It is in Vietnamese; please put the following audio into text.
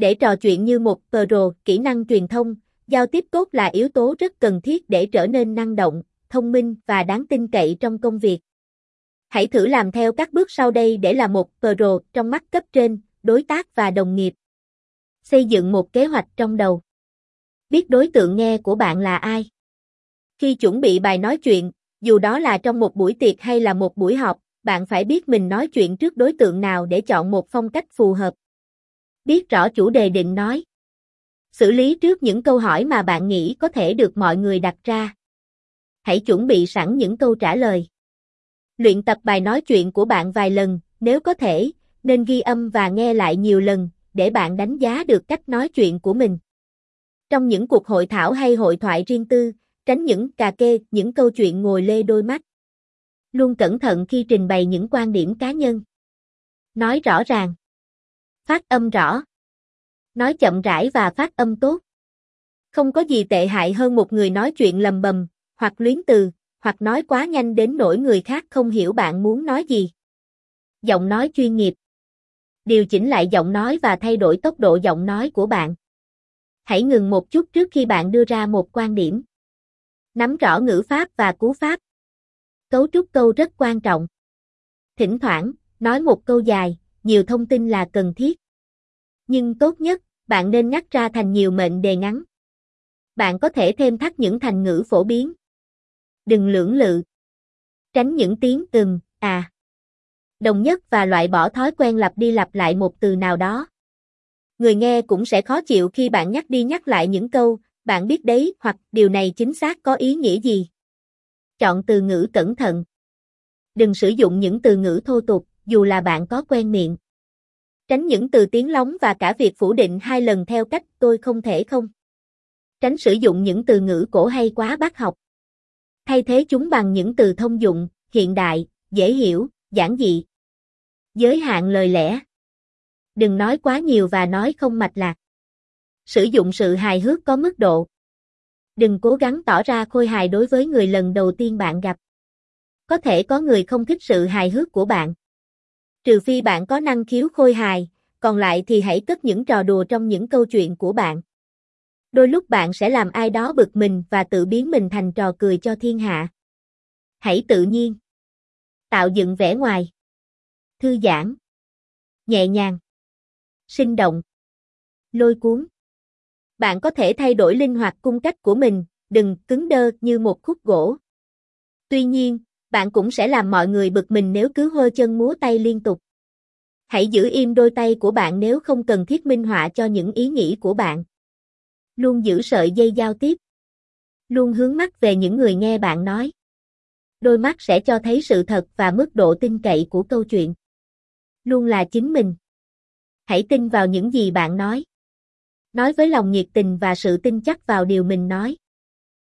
Để trò chuyện như một pro, kỹ năng truyền thông, giao tiếp tốt là yếu tố rất cần thiết để trở nên năng động, thông minh và đáng tin cậy trong công việc. Hãy thử làm theo các bước sau đây để là một pro trong mắt cấp trên, đối tác và đồng nghiệp. Xây dựng một kế hoạch trong đầu. Biết đối tượng nghe của bạn là ai. Khi chuẩn bị bài nói chuyện, dù đó là trong một buổi tiệc hay là một buổi họp, bạn phải biết mình nói chuyện trước đối tượng nào để chọn một phong cách phù hợp. Biết rõ chủ đề định nói. Xử lý trước những câu hỏi mà bạn nghĩ có thể được mọi người đặt ra. Hãy chuẩn bị sẵn những câu trả lời. Luyện tập bài nói chuyện của bạn vài lần, nếu có thể, nên ghi âm và nghe lại nhiều lần, để bạn đánh giá được cách nói chuyện của mình. Trong những cuộc hội thảo hay hội thoại riêng tư, tránh những cà kê, những câu chuyện ngồi lê đôi mắt. Luôn cẩn thận khi trình bày những quan điểm cá nhân. Nói rõ ràng. Phát âm rõ. Nói chậm rãi và phát âm tốt. Không có gì tệ hại hơn một người nói chuyện lầm bầm, hoặc luyến từ, hoặc nói quá nhanh đến nỗi người khác không hiểu bạn muốn nói gì. Giọng nói chuyên nghiệp. Điều chỉnh lại giọng nói và thay đổi tốc độ giọng nói của bạn. Hãy ngừng một chút trước khi bạn đưa ra một quan điểm. Nắm rõ ngữ pháp và cú pháp. Cấu trúc câu rất quan trọng. Thỉnh thoảng, nói một câu dài, nhiều thông tin là cần thiết. Nhưng tốt nhất, bạn nên ngắt ra thành nhiều mệnh đề ngắn. Bạn có thể thêm thắt những thành ngữ phổ biến. Đừng lưỡng lự. Tránh những tiếng từng, à. Đồng nhất và loại bỏ thói quen lặp đi lặp lại một từ nào đó. Người nghe cũng sẽ khó chịu khi bạn nhắc đi nhắc lại những câu, bạn biết đấy hoặc điều này chính xác có ý nghĩa gì. Chọn từ ngữ cẩn thận. Đừng sử dụng những từ ngữ thô tục, dù là bạn có quen miệng. Tránh những từ tiếng lóng và cả việc phủ định hai lần theo cách tôi không thể không. Tránh sử dụng những từ ngữ cổ hay quá bác học. Thay thế chúng bằng những từ thông dụng, hiện đại, dễ hiểu, giản dị. Giới hạn lời lẽ. Đừng nói quá nhiều và nói không mạch lạc. Sử dụng sự hài hước có mức độ. Đừng cố gắng tỏ ra khôi hài đối với người lần đầu tiên bạn gặp. Có thể có người không thích sự hài hước của bạn. Trừ phi bạn có năng khiếu khôi hài, còn lại thì hãy cất những trò đùa trong những câu chuyện của bạn. Đôi lúc bạn sẽ làm ai đó bực mình và tự biến mình thành trò cười cho thiên hạ. Hãy tự nhiên. Tạo dựng vẻ ngoài. Thư giãn. Nhẹ nhàng. Sinh động. Lôi cuốn. Bạn có thể thay đổi linh hoạt cung cách của mình, đừng cứng đơ như một khúc gỗ. Tuy nhiên, bạn cũng sẽ làm mọi người bực mình nếu cứ hơ chân múa tay liên tục. Hãy giữ im đôi tay của bạn nếu không cần thiết minh họa cho những ý nghĩ của bạn. Luôn giữ sợi dây giao tiếp. Luôn hướng mắt về những người nghe bạn nói. Đôi mắt sẽ cho thấy sự thật và mức độ tin cậy của câu chuyện. Luôn là chính mình. Hãy tin vào những gì bạn nói. Nói với lòng nhiệt tình và sự tin chắc vào điều mình nói.